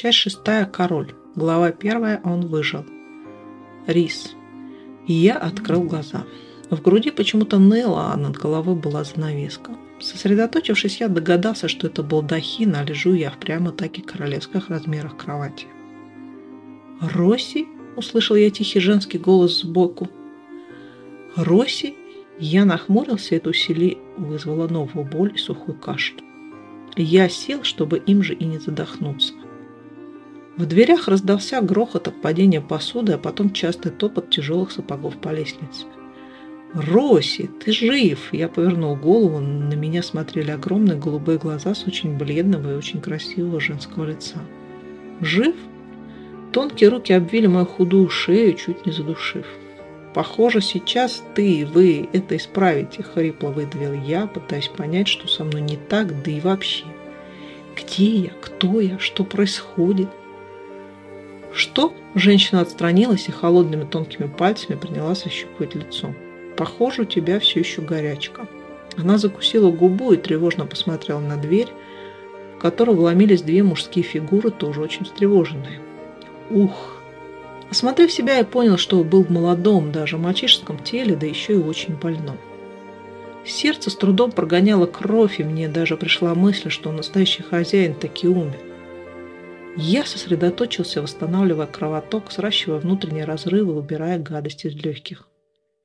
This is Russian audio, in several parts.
Часть шестая. Король. Глава первая. Он выжил. Рис. Я открыл глаза. В груди почему-то ныло, а над головой была занавеска. Сосредоточившись, я догадался, что это балдахин, а лежу я в прямо-таки королевских размерах кровати. «Роси?» – услышал я тихий женский голос сбоку. «Роси?» Я нахмурился, это усилие вызвало новую боль и сухой кашель. Я сел, чтобы им же и не задохнуться. В дверях раздался грохот от падения посуды, а потом частый топот тяжелых сапогов по лестнице. «Роси, ты жив!» Я повернул голову, на меня смотрели огромные голубые глаза с очень бледного и очень красивого женского лица. «Жив?» Тонкие руки обвили мою худую шею, чуть не задушив. «Похоже, сейчас ты, вы это исправите», — хрипло выдавил я, пытаясь понять, что со мной не так, да и вообще. «Где я? Кто я? Что происходит?» «Что?» – женщина отстранилась и холодными тонкими пальцами принялась ощупывать лицо. «Похоже, у тебя все еще горячка». Она закусила губу и тревожно посмотрела на дверь, в которую вломились две мужские фигуры, тоже очень встревоженные. «Ух!» Осмотрев себя, я понял, что был в молодом, даже мальчишеском теле, да еще и очень больном. Сердце с трудом прогоняло кровь, и мне даже пришла мысль, что настоящий хозяин таки умер. Я сосредоточился, восстанавливая кровоток, сращивая внутренние разрывы, убирая гадости из легких.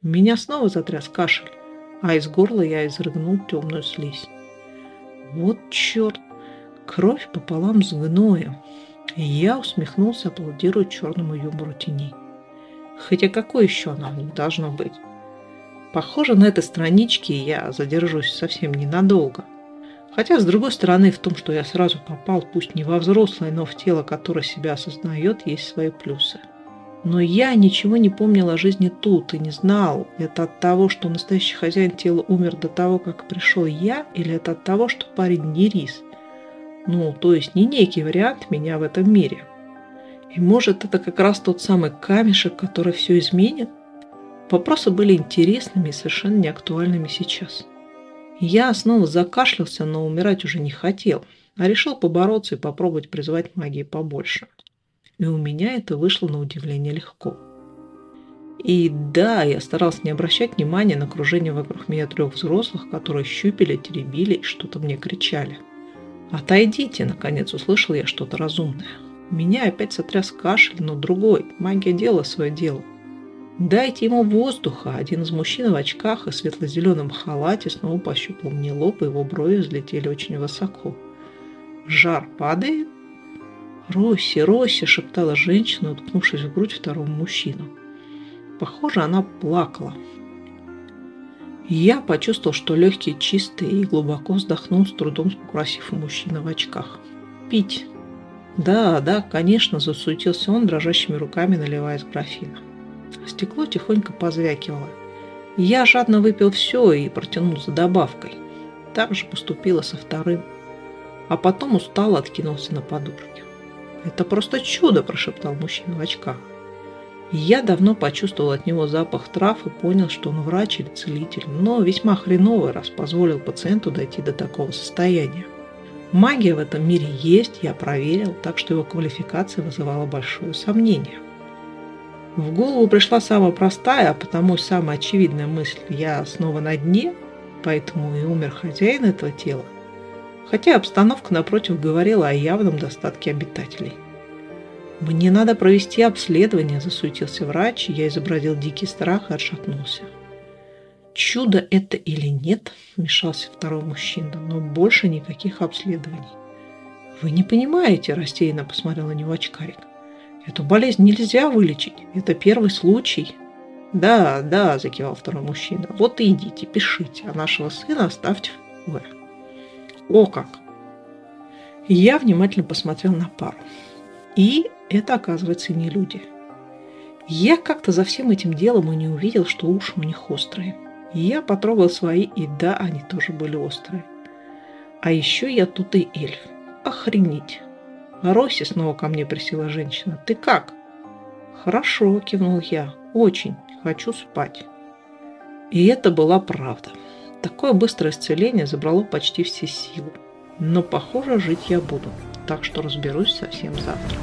Меня снова затряс кашель, а из горла я изрыгнул темную слизь. Вот черт! Кровь пополам с гноем. Я усмехнулся, аплодируя черному юмору теней. Хотя какой еще них должно быть? Похоже, на этой страничке я задержусь совсем ненадолго. Хотя, с другой стороны, в том, что я сразу попал, пусть не во взрослое, но в тело, которое себя осознает, есть свои плюсы. Но я ничего не помнил о жизни тут и не знал, это от того, что настоящий хозяин тела умер до того, как пришел я, или это от того, что парень не рис – ну, то есть не некий вариант меня в этом мире. И может это как раз тот самый камешек, который все изменит? Вопросы были интересными и совершенно неактуальными сейчас. Я снова закашлялся, но умирать уже не хотел, а решил побороться и попробовать призвать магии побольше. И у меня это вышло на удивление легко. И да, я старался не обращать внимания на окружение вокруг меня трех взрослых, которые щупили, теребили и что-то мне кричали – «Отойдите!» – наконец услышал я что-то разумное. Меня опять сотряс кашель, но другой. Магия делала свое дело. «Дайте ему воздуха!» Один из мужчин в очках и светло-зеленом халате снова пощупал мне лоб, и его брови взлетели очень высоко. «Жар падает?» «Росси, Росси!» – шептала женщина, уткнувшись в грудь второму мужчину. Похоже, она плакала. Я почувствовал, что легкие чистые и глубоко вздохнул, с трудом спросив у мужчины в очках. «Пить?» «Да, да, конечно», – засуетился он, дрожащими руками наливая из графина. Стекло тихонько позвякивало. Я жадно выпил все и протянул за добавкой. Так же поступила со вторым. А потом устало откинулся на подушке. «Это просто чудо!» – прошептал мужчина в очках. Я давно почувствовал от него запах трав и понял, что он врач или целитель, но весьма хреновый, раз позволил пациенту дойти до такого состояния. Магия в этом мире есть, я проверил, так что его квалификация вызывала большое сомнение. В голову пришла самая простая, а потому самая очевидная мысль – я снова на дне, поэтому и умер хозяин этого тела. Хотя обстановка напротив говорила о явном достатке обитателей. «Мне надо провести обследование», – засуетился врач, я изобразил дикий страх и отшатнулся. «Чудо это или нет?» – вмешался второй мужчина, но больше никаких обследований. «Вы не понимаете», – растерянно посмотрел на него очкарик. «Эту болезнь нельзя вылечить. Это первый случай». «Да, да», – закивал второй мужчина. «Вот и идите, пишите, а нашего сына оставьте в покое». «О как!» Я внимательно посмотрел на пару. И это, оказывается, не люди. Я как-то за всем этим делом и не увидел, что уши у них острые. Я потрогал свои, и да, они тоже были острые. А еще я тут и эльф. Охренеть. Роси снова ко мне присела женщина. Ты как? Хорошо, кивнул я. Очень. Хочу спать. И это была правда. Такое быстрое исцеление забрало почти все силы. Но, похоже, жить я буду. так что разберусь совсем завтра.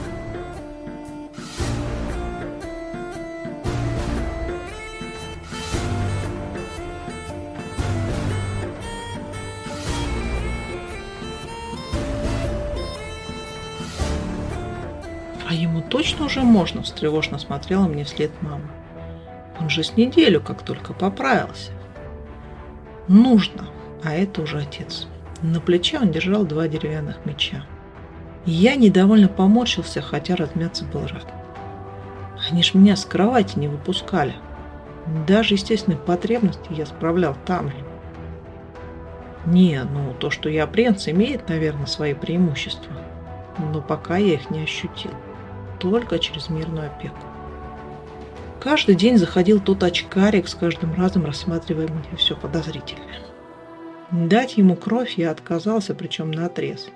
Точно уже можно, встревожно смотрела мне вслед мама. Он же с неделю как только поправился. Нужно, а это уже отец. На плече он держал два деревянных меча. Я недовольно поморщился, хотя размяться был рад. Они ж меня с кровати не выпускали. Даже естественные потребности я справлял там же. Не, ну то, что я принц, имеет, наверное, свои преимущества. Но пока я их не ощутил только через мирную опеку. Каждый день заходил тот очкарик, с каждым разом рассматривая мне все подозрительное. Дать ему кровь я отказался, причем на отрез.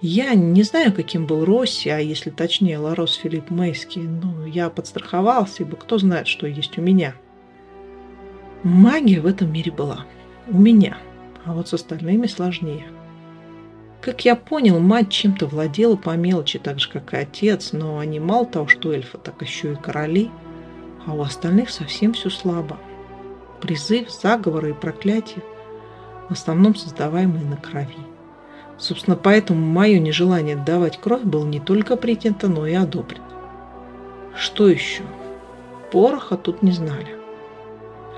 Я не знаю, каким был Росси, а если точнее Ларос Филипп Мейский, но я подстраховался, ибо кто знает, что есть у меня. Магия в этом мире была. У меня. А вот с остальными сложнее. Как я понял, мать чем-то владела по мелочи, так же, как и отец, но они мало того, что эльфы, так еще и короли, а у остальных совсем все слабо. Призыв, заговоры и проклятия, в основном создаваемые на крови. Собственно, поэтому мое нежелание давать кровь было не только принято, но и одобрено. Что еще? Пороха тут не знали.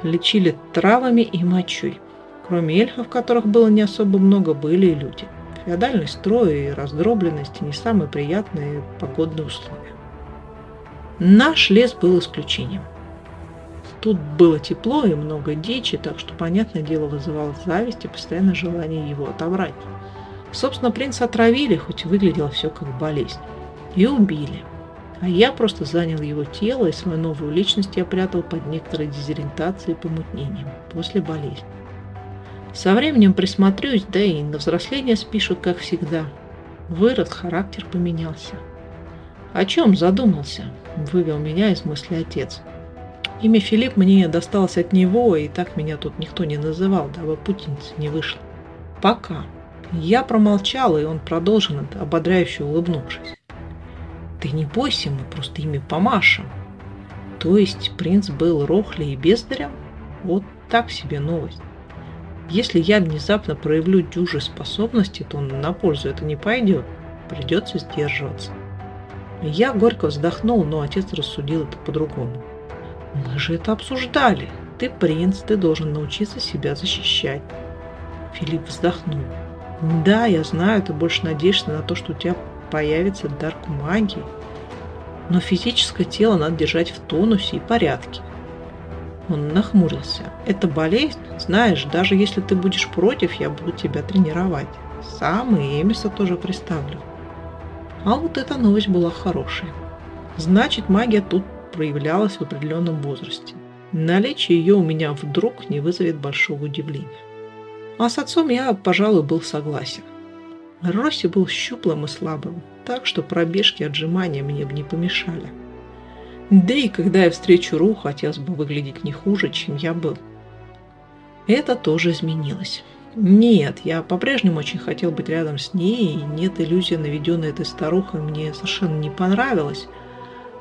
Лечили травами и мочой. Кроме эльфов, которых было не особо много, были и люди – Феодальный строй и раздробленность – не самые приятные погодные условия. Наш лес был исключением. Тут было тепло и много дичи, так что, понятное дело, вызывало зависть и постоянное желание его отобрать. Собственно, принца отравили, хоть и выглядело все как болезнь. И убили. А я просто занял его тело, и свою новую личность я прятал под некоторой дезориентацией и помутнением после болезни. Со временем присмотрюсь, да и на взросление спишут, как всегда. Вырос, характер поменялся. О чем задумался? Вывел меня из мысли отец. Имя Филипп мне досталось от него, и так меня тут никто не называл, дабы путеница не вышла. Пока. Я промолчал, и он продолжил, ободряюще улыбнувшись. Ты не бойся, мы просто ими помашем. То есть принц был рохли и бездарем? Вот так себе новость. Если я внезапно проявлю дюжи способности, то на пользу это не пойдет. Придется сдерживаться. Я горько вздохнул, но отец рассудил это по-другому. Мы же это обсуждали. Ты принц, ты должен научиться себя защищать. Филипп вздохнул. Да, я знаю, ты больше надеешься на то, что у тебя появится дар к магии. Но физическое тело надо держать в тонусе и порядке. Он нахмурился. «Это болезнь? Знаешь, даже если ты будешь против, я буду тебя тренировать. Сам и Эмиса тоже приставлю». А вот эта новость была хорошая. Значит, магия тут проявлялась в определенном возрасте. Наличие ее у меня вдруг не вызовет большого удивления. А с отцом я, пожалуй, был согласен. Росси был щуплым и слабым, так что пробежки отжимания мне бы не помешали. Да и когда я встречу Ру, хотелось бы выглядеть не хуже, чем я был. Это тоже изменилось. Нет, я по-прежнему очень хотел быть рядом с ней, и нет, иллюзия, наведенная этой старухой, мне совершенно не понравилась,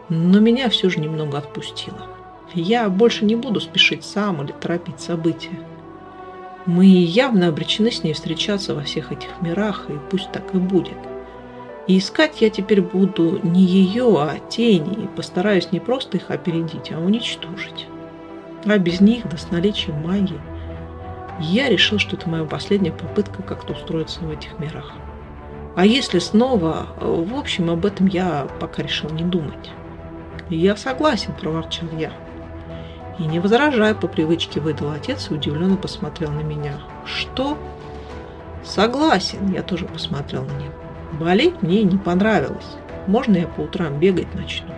но меня все же немного отпустило. Я больше не буду спешить сам или торопить события. Мы явно обречены с ней встречаться во всех этих мирах, и пусть так и будет. И искать я теперь буду не ее, а тени, и постараюсь не просто их опередить, а уничтожить. А без них, да с наличием магии, я решил, что это моя последняя попытка как-то устроиться в этих мирах. А если снова, в общем, об этом я пока решил не думать. «Я согласен», – проворчал я. И не возражая, по привычке выдал отец и удивленно посмотрел на меня. «Что?» «Согласен», – я тоже посмотрел на него. Болеть мне не понравилось. Можно я по утрам бегать начну?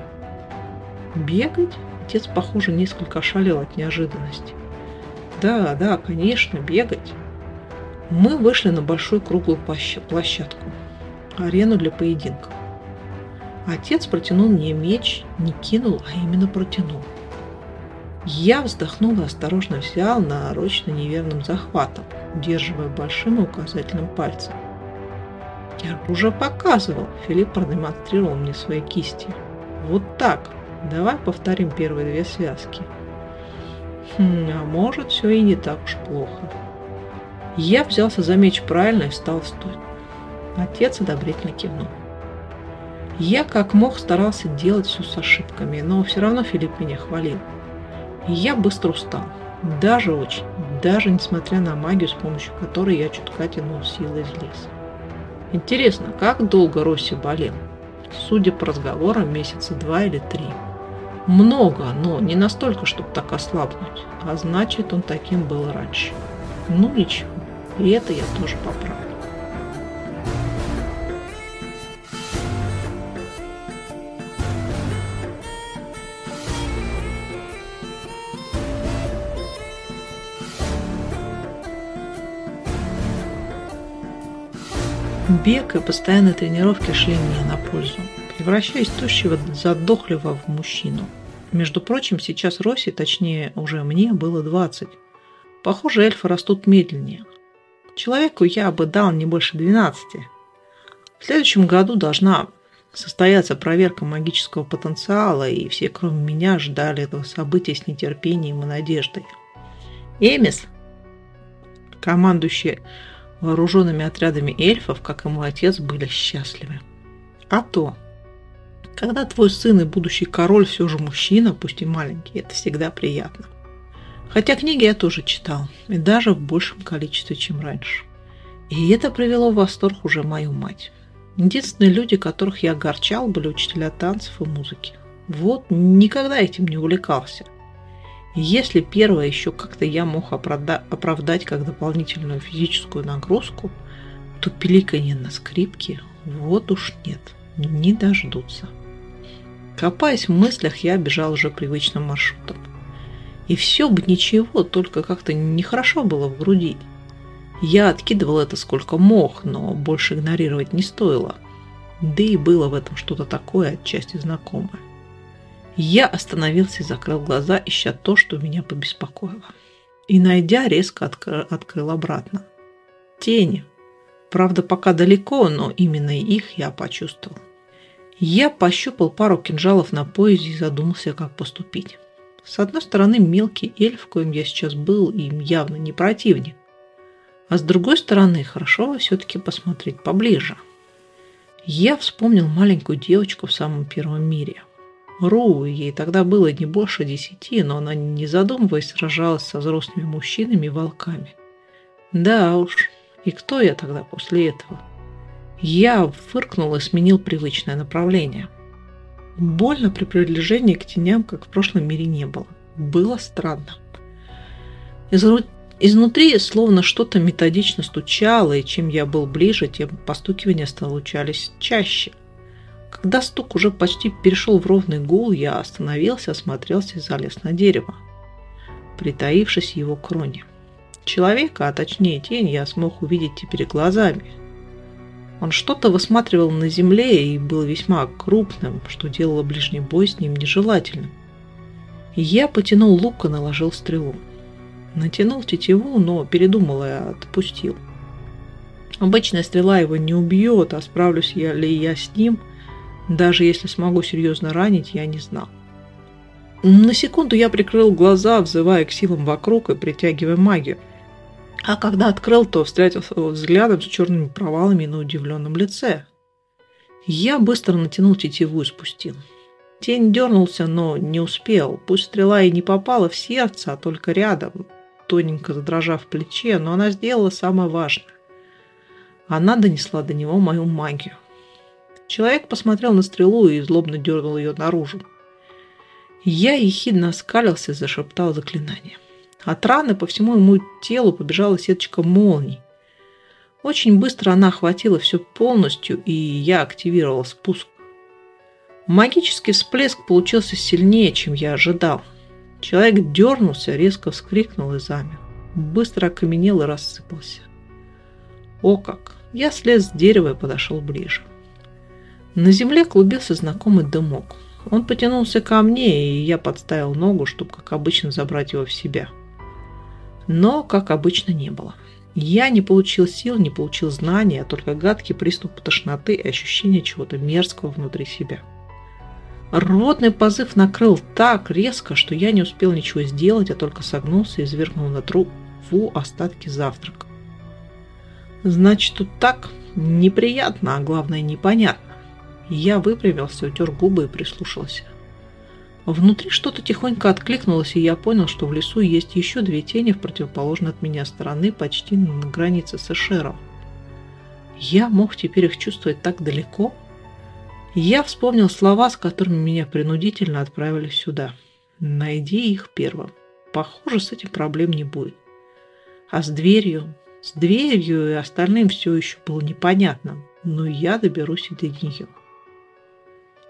Бегать? Отец, похоже, несколько ошалел от неожиданности. Да, да, конечно, бегать. Мы вышли на большую круглую площадку, арену для поединков. Отец протянул мне меч, не кинул, а именно протянул. Я вздохнул и осторожно взял нарочно неверным захватом, удерживая большим и указательным пальцем. Я уже показывал. Филипп продемонстрировал мне свои кисти. Вот так. Давай повторим первые две связки. Хм, а может, все и не так уж плохо. Я взялся за меч правильно и встал в стойку. Отец одобрительно кивнул. Я как мог старался делать все с ошибками, но все равно Филипп меня хвалил. Я быстро устал. Даже очень. Даже несмотря на магию, с помощью которой я чутка тянул силы из леса. Интересно, как долго Росси болел? Судя по разговорам, месяца два или три. Много, но не настолько, чтобы так ослабнуть. А значит, он таким был раньше. Ну ничего, и это я тоже поправлю. Бег и постоянные тренировки шли мне на пользу, превращаясь тощего задохлива в мужчину. Между прочим, сейчас Росе, точнее уже мне, было 20. Похоже, эльфы растут медленнее. Человеку я бы дал не больше 12. В следующем году должна состояться проверка магического потенциала, и все, кроме меня, ждали этого события с нетерпением и надеждой. Эмис, командующий вооруженными отрядами эльфов, как и мой отец, были счастливы. А то, когда твой сын и будущий король все же мужчина, пусть и маленький, это всегда приятно. Хотя книги я тоже читал, и даже в большем количестве, чем раньше. И это привело в восторг уже мою мать. Единственные люди, которых я огорчал, были учителя танцев и музыки. Вот никогда этим не увлекался. Если первое еще как-то я мог оправдать как дополнительную физическую нагрузку, то пиликанье на скрипке вот уж нет, не дождутся. Копаясь в мыслях, я бежал уже привычным маршрутом. И все бы ничего, только как-то нехорошо было в груди. Я откидывал это сколько мог, но больше игнорировать не стоило. Да и было в этом что-то такое отчасти знакомое. Я остановился и закрыл глаза, ища то, что меня побеспокоило. И, найдя, резко открыл, открыл обратно. Тени. Правда, пока далеко, но именно их я почувствовал. Я пощупал пару кинжалов на поясе и задумался, как поступить. С одной стороны, мелкий эльф, коим я сейчас был, им явно не противник. А с другой стороны, хорошо все-таки посмотреть поближе. Я вспомнил маленькую девочку в самом первом мире – Ру, ей тогда было не больше десяти, но она, не задумываясь, сражалась со взрослыми мужчинами и волками. Да уж, и кто я тогда после этого? Я фыркнул и сменил привычное направление. Больно при приближении к теням, как в прошлом мире, не было. Было странно. Изнутри словно что-то методично стучало, и чем я был ближе, тем постукивания случались чаще – когда стук уже почти перешел в ровный гул, я остановился, осмотрелся и залез на дерево, притаившись в его кроне. Человека, а точнее тень, я смог увидеть теперь глазами. Он что-то высматривал на земле и был весьма крупным, что делало ближний бой с ним нежелательным. я потянул лук и наложил стрелу. Натянул тетиву, но передумал и отпустил. Обычная стрела его не убьет, а справлюсь я ли я с ним – даже если смогу серьезно ранить, я не знал. На секунду я прикрыл глаза, взывая к силам вокруг и притягивая магию. А когда открыл, то встретился взглядом с черными провалами на удивленном лице. Я быстро натянул тетиву и спустил. Тень дернулся, но не успел. Пусть стрела и не попала в сердце, а только рядом, тоненько задрожав плече, но она сделала самое важное. Она донесла до него мою магию. Человек посмотрел на стрелу и злобно дернул ее наружу. Я ехидно оскалился и зашептал заклинание. От раны по всему ему телу побежала сеточка молний. Очень быстро она охватила все полностью, и я активировал спуск. Магический всплеск получился сильнее, чем я ожидал. Человек дернулся, резко вскрикнул и замер. Быстро окаменел и рассыпался. О как! Я слез с дерева и подошел ближе. На земле клубился знакомый дымок. Он потянулся ко мне, и я подставил ногу, чтобы, как обычно, забрать его в себя. Но, как обычно, не было. Я не получил сил, не получил знаний, а только гадкий приступ тошноты и ощущение чего-то мерзкого внутри себя. Рвотный позыв накрыл так резко, что я не успел ничего сделать, а только согнулся и извергнул на труп Фу остатки завтрака. Значит, тут так неприятно, а главное непонятно. Я выпрямился, утер губы и прислушался. Внутри что-то тихонько откликнулось, и я понял, что в лесу есть еще две тени в противоположной от меня стороны, почти на границе с Эшером. Я мог теперь их чувствовать так далеко. Я вспомнил слова, с которыми меня принудительно отправили сюда. «Найди их первым». Похоже, с этим проблем не будет. А с дверью, с дверью и остальным все еще было непонятно, но я доберусь и до нее.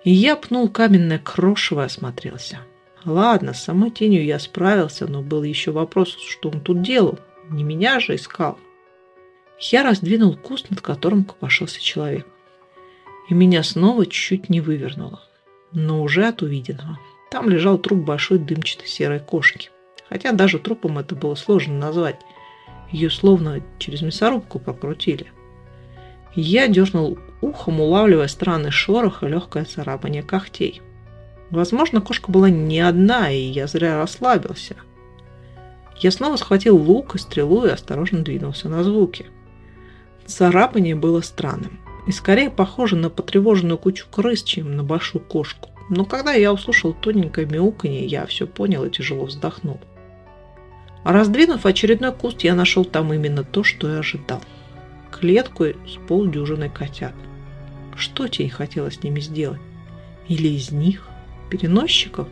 И я пнул каменное крошево и осмотрелся. Ладно, с самой тенью я справился, но был еще вопрос, что он тут делал. Не меня же искал. Я раздвинул куст, над которым копошился человек. И меня снова чуть-чуть не вывернуло. Но уже от увиденного. Там лежал труп большой дымчатой серой кошки. Хотя даже трупом это было сложно назвать. Ее словно через мясорубку покрутили. Я дернул ухом, улавливая странный шорох и легкое царапание когтей. Возможно, кошка была не одна, и я зря расслабился. Я снова схватил лук и стрелу и осторожно двинулся на звуки. Царапание было странным и скорее похоже на потревоженную кучу крыс, чем на большую кошку. Но когда я услышал тоненькое мяуканье, я все понял и тяжело вздохнул. Раздвинув очередной куст, я нашел там именно то, что и ожидал. Клетку с полдюжиной котят. Что тень хотела с ними сделать? Или из них? Переносчиков?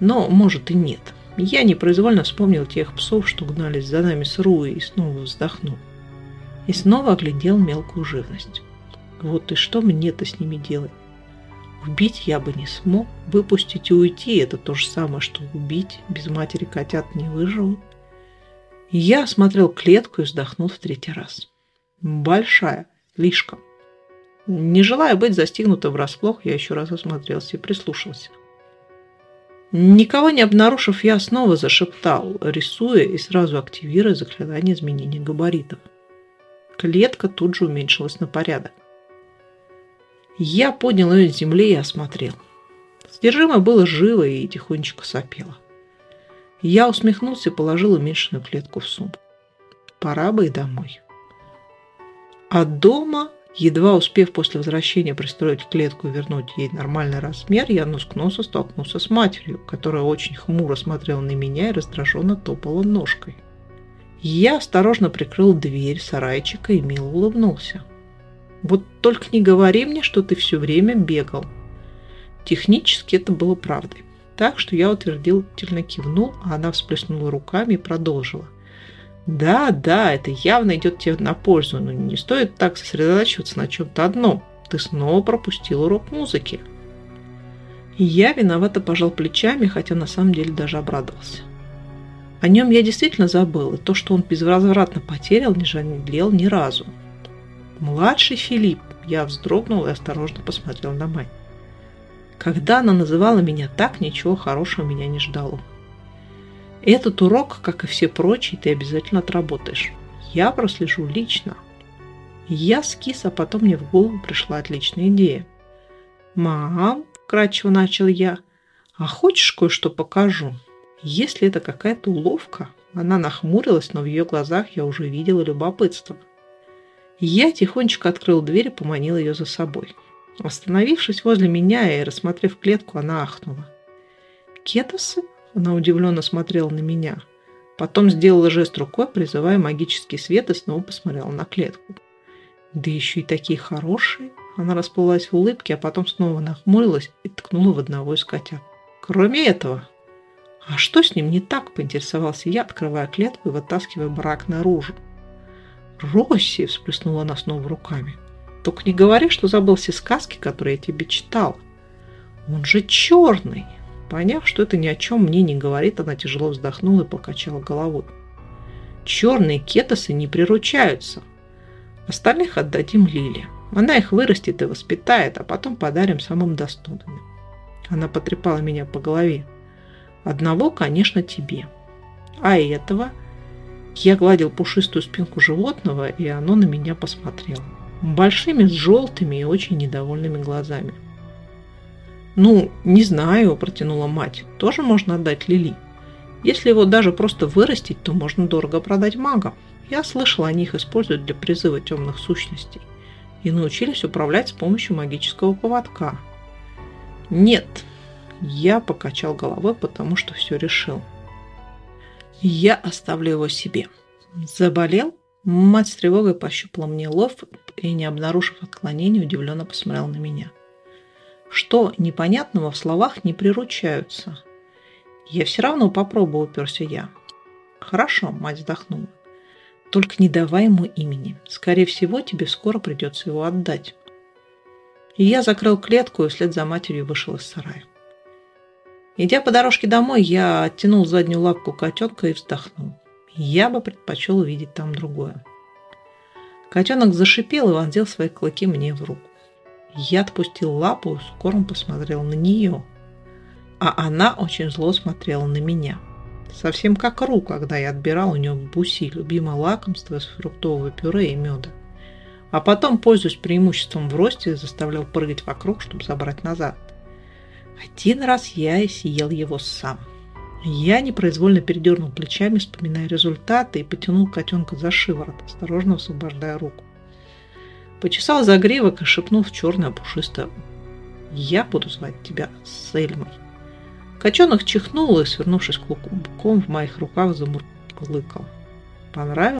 Но, может, и нет. Я непроизвольно вспомнил тех псов, что гнались за нами с Руи, и снова вздохнул. И снова оглядел мелкую живность. Вот и что мне-то с ними делать? Убить я бы не смог, выпустить и уйти – это то же самое, что убить. Без матери котят не выживут. Я осмотрел клетку и вздохнул в третий раз. Большая, слишком. Не желая быть застигнутым врасплох, я еще раз осмотрелся и прислушался. Никого не обнаружив, я снова зашептал, рисуя и сразу активируя заклинание изменения габаритов. Клетка тут же уменьшилась на порядок. Я поднял ее с земли и осмотрел. Содержимое было живо и тихонечко сопело. Я усмехнулся и положил уменьшенную клетку в сумку. Пора бы и домой. А дома, едва успев после возвращения пристроить клетку и вернуть ей нормальный размер, я нос к носу столкнулся с матерью, которая очень хмуро смотрела на меня и раздраженно топала ножкой. Я осторожно прикрыл дверь сарайчика и мило улыбнулся. «Вот только не говори мне, что ты все время бегал». Технически это было правдой. Так что я утвердительно кивнул, а она всплеснула руками и продолжила. Да, да, это явно идет тебе на пользу, но не стоит так сосредотачиваться на чем-то одном. Ты снова пропустил урок музыки. Я виновато пожал плечами, хотя на самом деле даже обрадовался. О нем я действительно забыл, и то, что он безвозвратно потерял, не жалел ни разу. Младший Филипп, я вздрогнул и осторожно посмотрел на мать. Когда она называла меня так, ничего хорошего меня не ждало. Этот урок, как и все прочие, ты обязательно отработаешь. Я прослежу лично. Я скис, а потом мне в голову пришла отличная идея. «Мам», – вкратчиво начал я, – «а хочешь кое-что покажу? Если это какая-то уловка?» Она нахмурилась, но в ее глазах я уже видела любопытство. Я тихонечко открыл дверь и поманил ее за собой. Остановившись возле меня и рассмотрев клетку, она ахнула. «Кетосы?» – она удивленно смотрела на меня. Потом сделала жест рукой, призывая магический свет, и снова посмотрела на клетку. «Да еще и такие хорошие!» Она расплылась в улыбке, а потом снова нахмурилась и ткнула в одного из котят. «Кроме этого!» «А что с ним не так?» – поинтересовался я, открывая клетку и вытаскивая брак наружу. «Росси!» – всплеснула она снова руками. Только не говори, что забыл все сказки, которые я тебе читал. Он же черный. Поняв, что это ни о чем мне не говорит, она тяжело вздохнула и покачала головой. Черные кетосы не приручаются. Остальных отдадим Лиле. Она их вырастет и воспитает, а потом подарим самым достойным. Она потрепала меня по голове. Одного, конечно, тебе. А этого Я гладил пушистую спинку животного, и оно на меня посмотрело. Большими, с желтыми и очень недовольными глазами. «Ну, не знаю», – протянула мать. «Тоже можно отдать Лили. Если его даже просто вырастить, то можно дорого продать магам. Я слышала, они их используют для призыва темных сущностей и научились управлять с помощью магического поводка. Нет, я покачал головой, потому что все решил. Я оставлю его себе. Заболел? Мать с тревогой пощупала мне лов и, не обнаружив отклонений, удивленно посмотрела на меня. Что непонятного в словах не приручаются? Я все равно попробую, уперся я. Хорошо, мать вздохнула. Только не давай ему имени. Скорее всего, тебе скоро придется его отдать. И я закрыл клетку и вслед за матерью вышел из сарая. Идя по дорожке домой, я оттянул заднюю лапку котенка и вздохнул. Я бы предпочел увидеть там другое. Котенок зашипел и вонзил свои клыки мне в руку. Я отпустил лапу и скоро посмотрел на нее, а она очень зло смотрела на меня – Совсем как Ру, когда я отбирал у нее буси, любимое лакомство из фруктового пюре и меда. А потом, пользуясь преимуществом в росте, заставлял прыгать вокруг, чтобы забрать назад. Один раз я и съел его сам. Я непроизвольно передернул плечами, вспоминая результаты, и потянул котенка за шиворот, осторожно освобождая руку. Почесал загривок и шепнул в черное пушистое «Я буду звать тебя Сельмой». Котенок чихнул и, свернувшись клубком в моих руках, замурлыкал. Понравилось?